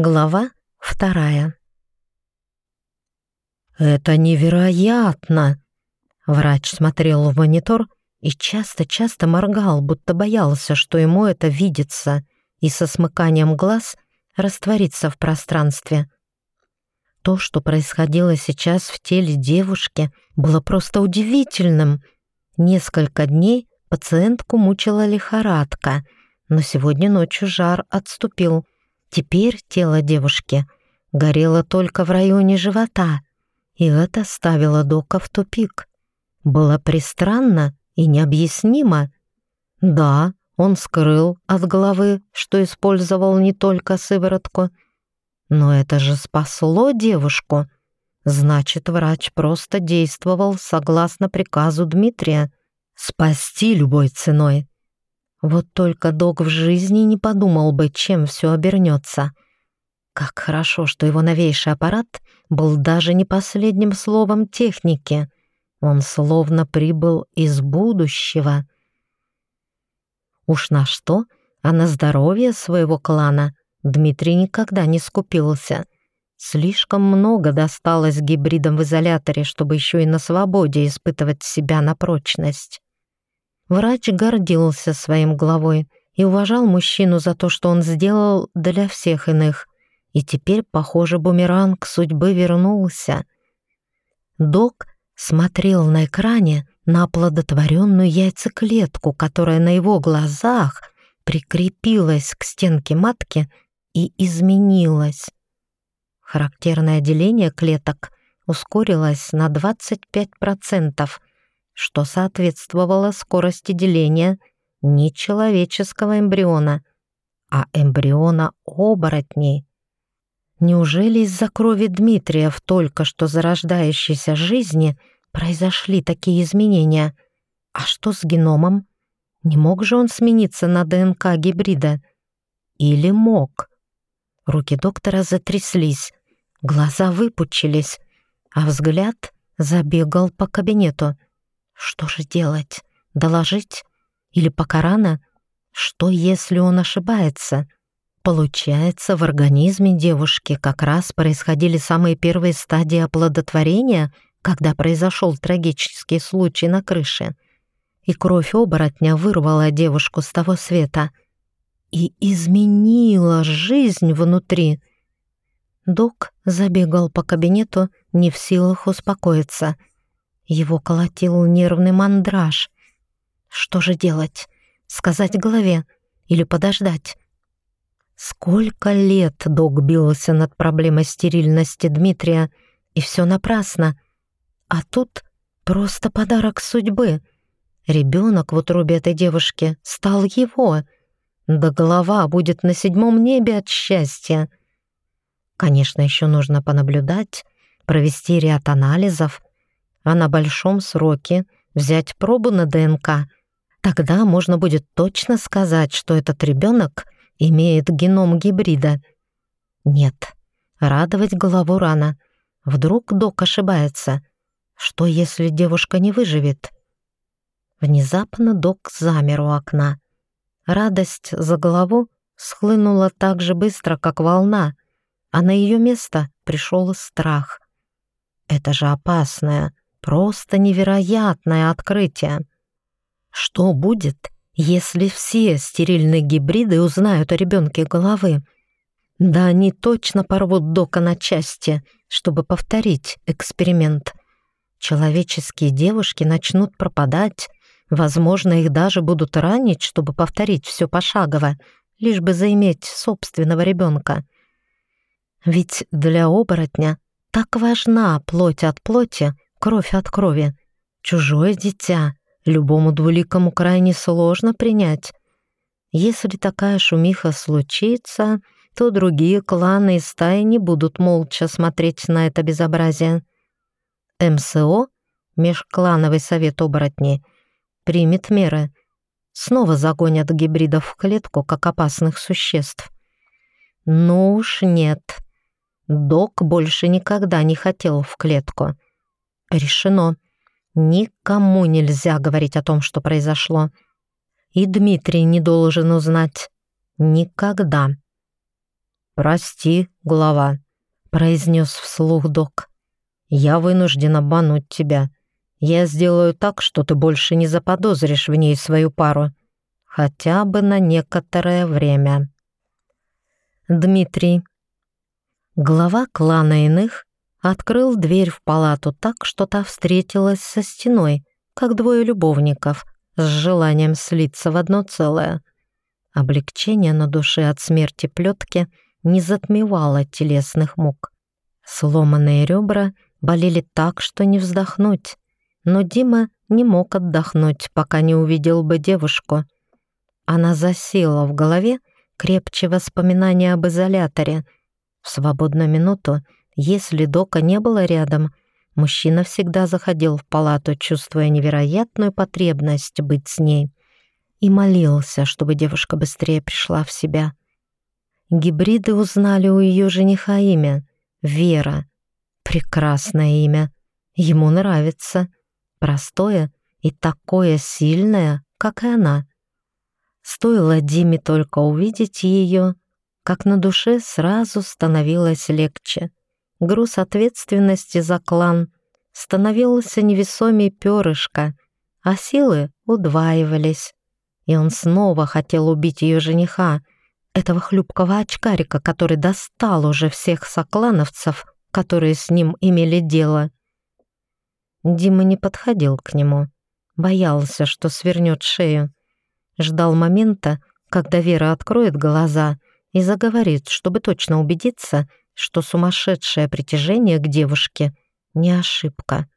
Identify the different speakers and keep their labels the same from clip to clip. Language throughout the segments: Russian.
Speaker 1: Глава вторая. «Это невероятно!» Врач смотрел в монитор и часто-часто моргал, будто боялся, что ему это видится, и со смыканием глаз растворится в пространстве. То, что происходило сейчас в теле девушки, было просто удивительным. Несколько дней пациентку мучила лихорадка, но сегодня ночью жар отступил — Теперь тело девушки горело только в районе живота, и это ставило Дока в тупик. Было пристранно и необъяснимо. Да, он скрыл от головы, что использовал не только сыворотку, но это же спасло девушку. Значит, врач просто действовал согласно приказу Дмитрия спасти любой ценой. Вот только док в жизни не подумал бы, чем все обернется. Как хорошо, что его новейший аппарат был даже не последним словом техники. Он словно прибыл из будущего. Уж на что, а на здоровье своего клана Дмитрий никогда не скупился. Слишком много досталось гибридам в изоляторе, чтобы еще и на свободе испытывать себя на прочность. Врач гордился своим главой и уважал мужчину за то, что он сделал для всех иных. И теперь, похоже, бумеранг судьбы вернулся. Док смотрел на экране на оплодотворенную яйцеклетку, которая на его глазах прикрепилась к стенке матки и изменилась. Характерное деление клеток ускорилось на 25%, что соответствовало скорости деления не человеческого эмбриона, а эмбриона оборотней. Неужели из-за крови Дмитрия в только что зарождающейся жизни произошли такие изменения? А что с геномом? Не мог же он смениться на ДНК гибрида? Или мог? Руки доктора затряслись, глаза выпучились, а взгляд забегал по кабинету — что же делать? Доложить? Или пока рано? Что, если он ошибается? Получается, в организме девушки как раз происходили самые первые стадии оплодотворения, когда произошел трагический случай на крыше. И кровь оборотня вырвала девушку с того света и изменила жизнь внутри. Док забегал по кабинету, не в силах успокоиться — его колотил нервный мандраж. Что же делать? Сказать голове или подождать? Сколько лет док бился над проблемой стерильности Дмитрия, и все напрасно. А тут просто подарок судьбы. Ребенок в утробе этой девушки стал его. Да голова будет на седьмом небе от счастья. Конечно, еще нужно понаблюдать, провести ряд анализов — а на большом сроке взять пробу на ДНК. Тогда можно будет точно сказать, что этот ребенок имеет геном гибрида. Нет, радовать голову рано. Вдруг док ошибается. Что, если девушка не выживет? Внезапно док замер у окна. Радость за голову схлынула так же быстро, как волна, а на ее место пришел страх. Это же опасное, Просто невероятное открытие. Что будет, если все стерильные гибриды узнают о ребенке головы? Да они точно порвут Дока на части, чтобы повторить эксперимент. Человеческие девушки начнут пропадать, возможно, их даже будут ранить, чтобы повторить все пошагово, лишь бы заиметь собственного ребенка. Ведь для оборотня так важна плоть от плоти, кровь от крови. Чужое дитя любому двуликому крайне сложно принять. Если такая шумиха случится, то другие кланы и стаи не будут молча смотреть на это безобразие. МСО, Межклановый совет оборотней, примет меры. Снова загонят гибридов в клетку, как опасных существ. Ну уж нет. Док больше никогда не хотел в клетку. Решено. Никому нельзя говорить о том, что произошло. И Дмитрий не должен узнать. Никогда. «Прости, глава», — произнес вслух док. «Я вынужден обмануть тебя. Я сделаю так, что ты больше не заподозришь в ней свою пару. Хотя бы на некоторое время». Дмитрий. Глава клана иных открыл дверь в палату так, что та встретилась со стеной, как двое любовников, с желанием слиться в одно целое. Облегчение на душе от смерти плетки не затмевало телесных мук. Сломанные ребра болели так, что не вздохнуть, но Дима не мог отдохнуть, пока не увидел бы девушку. Она засела в голове крепче воспоминания об изоляторе. В свободную минуту, если Дока не было рядом, мужчина всегда заходил в палату, чувствуя невероятную потребность быть с ней, и молился, чтобы девушка быстрее пришла в себя. Гибриды узнали у ее жениха имя — Вера. Прекрасное имя. Ему нравится. Простое и такое сильное, как и она. Стоило Диме только увидеть ее, как на душе сразу становилось легче. Груз ответственности за клан становился невесомей перышка, а силы удваивались. И он снова хотел убить ее жениха, этого хлюпкого очкарика, который достал уже всех соклановцев, которые с ним имели дело. Дима не подходил к нему, боялся, что свернет шею. Ждал момента, когда Вера откроет глаза и заговорит, чтобы точно убедиться, что сумасшедшее притяжение к девушке не ошибка.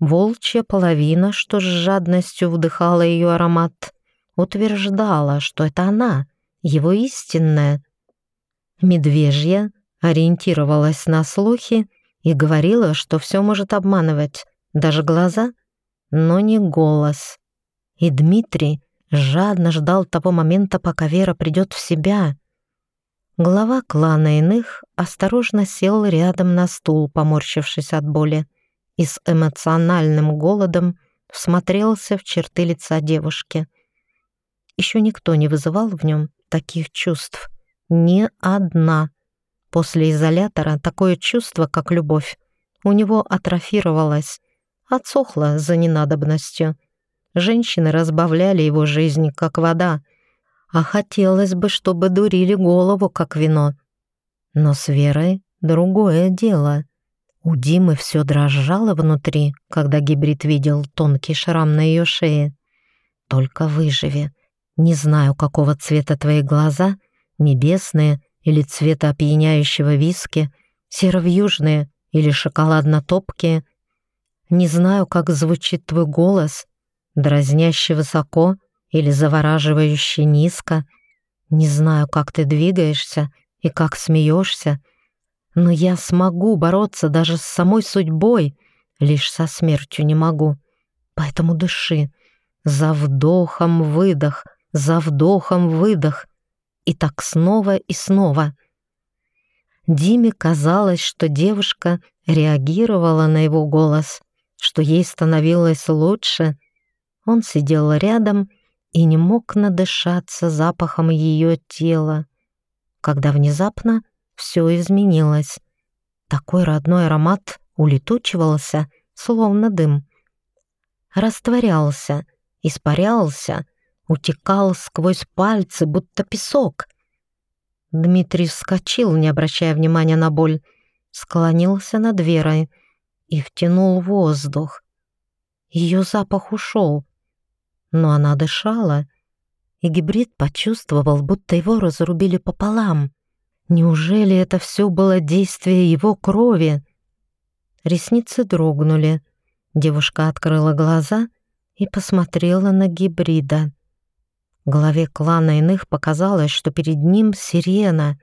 Speaker 1: Волчья половина, что с жадностью вдыхала ее аромат, утверждала, что это она, его истинная. Медвежья ориентировалась на слухи и говорила, что все может обманывать, даже глаза, но не голос. И Дмитрий жадно ждал того момента, пока Вера придет в себя. Глава клана иных осторожно сел рядом на стул, поморщившись от боли, и с эмоциональным голодом всмотрелся в черты лица девушки. Еще никто не вызывал в нем таких чувств. Ни одна. После изолятора такое чувство, как любовь, у него атрофировалось, отсохло за ненадобностью — Женщины разбавляли его жизнь, как вода, а хотелось бы, чтобы дурили голову, как вино. Но с Верой другое дело. У Димы все дрожало внутри, когда гибрид видел тонкий шрам на ее шее. «Только выживи. Не знаю, какого цвета твои глаза, небесные или цвета опьяняющего виски, серо-вьюжные или шоколадно-топкие. Не знаю, как звучит твой голос, дразняще высоко или завораживающе низко. Не знаю, как ты двигаешься и как смеешься, но я смогу бороться даже с самой судьбой, лишь со смертью не могу. Поэтому дыши. За вдохом выдох, за вдохом выдох. И так снова и снова. Диме казалось, что девушка реагировала на его голос, что ей становилось лучше, он сидел рядом и не мог надышаться запахом ее тела, когда внезапно все изменилось. Такой родной аромат улетучивался, словно дым. Растворялся, испарялся, утекал сквозь пальцы, будто песок. Дмитрий вскочил, не обращая внимания на боль, склонился над Верой и втянул воздух. Ее запах ушел, но она дышала, и гибрид почувствовал, будто его разрубили пополам. Неужели это все было действие его крови? Ресницы дрогнули. Девушка открыла глаза и посмотрела на гибрида. Главе клана иных показалось, что перед ним сирена.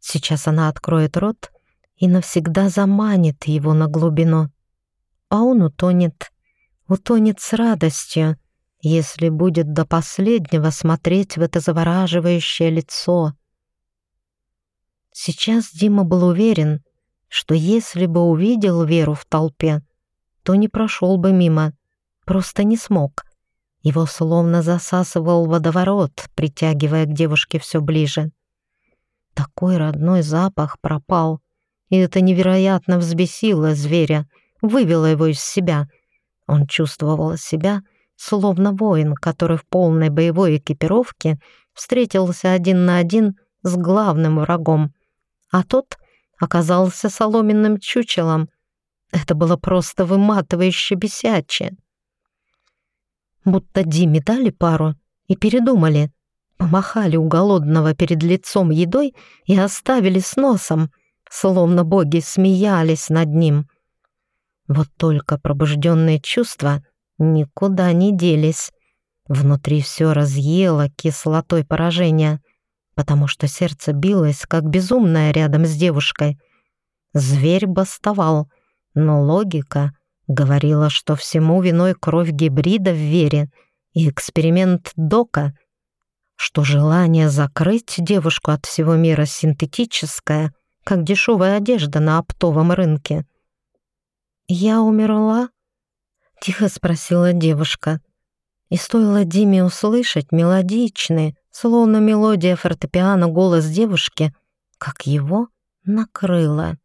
Speaker 1: Сейчас она откроет рот и навсегда заманит его на глубину. А он утонет, утонет с радостью, если будет до последнего смотреть в это завораживающее лицо. Сейчас Дима был уверен, что если бы увидел Веру в толпе, то не прошел бы мимо, просто не смог. Его словно засасывал водоворот, притягивая к девушке все ближе. Такой родной запах пропал, и это невероятно взбесило зверя, вывело его из себя. Он чувствовал себя, словно воин, который в полной боевой экипировке встретился один на один с главным врагом, а тот оказался соломенным чучелом. Это было просто выматывающе бесяче. Будто Диме дали пару и передумали, помахали у голодного перед лицом едой и оставили с носом, словно боги смеялись над ним. Вот только пробужденные чувства никуда не делись. Внутри все разъело кислотой поражения, потому что сердце билось, как безумное рядом с девушкой. Зверь бастовал, но логика говорила, что всему виной кровь гибрида в вере и эксперимент Дока, что желание закрыть девушку от всего мира синтетическое, как дешевая одежда на оптовом рынке. «Я умерла?» — тихо спросила девушка. И стоило Диме услышать мелодичный, словно мелодия фортепиано голос девушки, как его накрыло.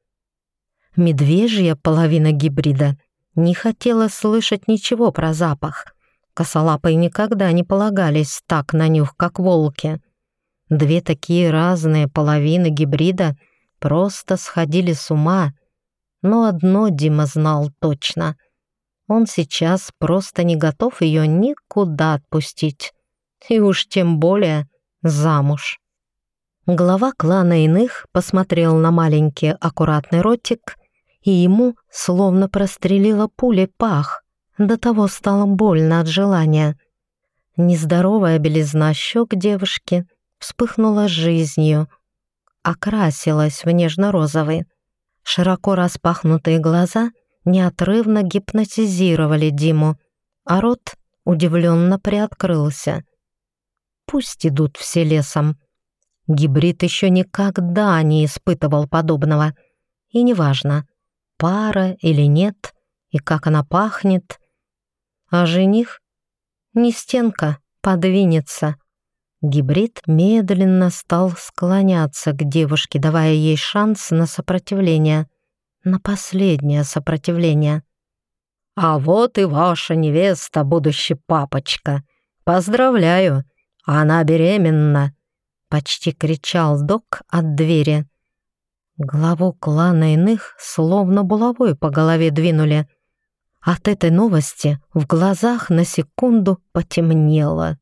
Speaker 1: Медвежья половина гибрида не хотела слышать ничего про запах. Косолапые никогда не полагались так на нюх, как волки. Две такие разные половины гибрида просто сходили с ума. Но одно Дима знал точно — он сейчас просто не готов ее никуда отпустить. И уж тем более замуж. Глава клана иных посмотрел на маленький аккуратный ротик, и ему словно прострелила пулей пах. До того стало больно от желания. Нездоровая белизна щек девушки вспыхнула жизнью, окрасилась в нежно-розовый. Широко распахнутые глаза неотрывно гипнотизировали Диму, а рот удивленно приоткрылся. Пусть идут все лесом. Гибрид еще никогда не испытывал подобного. И неважно, пара или нет, и как она пахнет. А жених? Не стенка, подвинется. Гибрид медленно стал склоняться к девушке, давая ей шанс на сопротивление на последнее сопротивление. «А вот и ваша невеста, будущий папочка. Поздравляю, она беременна!» Почти кричал док от двери. Главу клана иных словно булавой по голове двинули. От этой новости в глазах на секунду потемнело.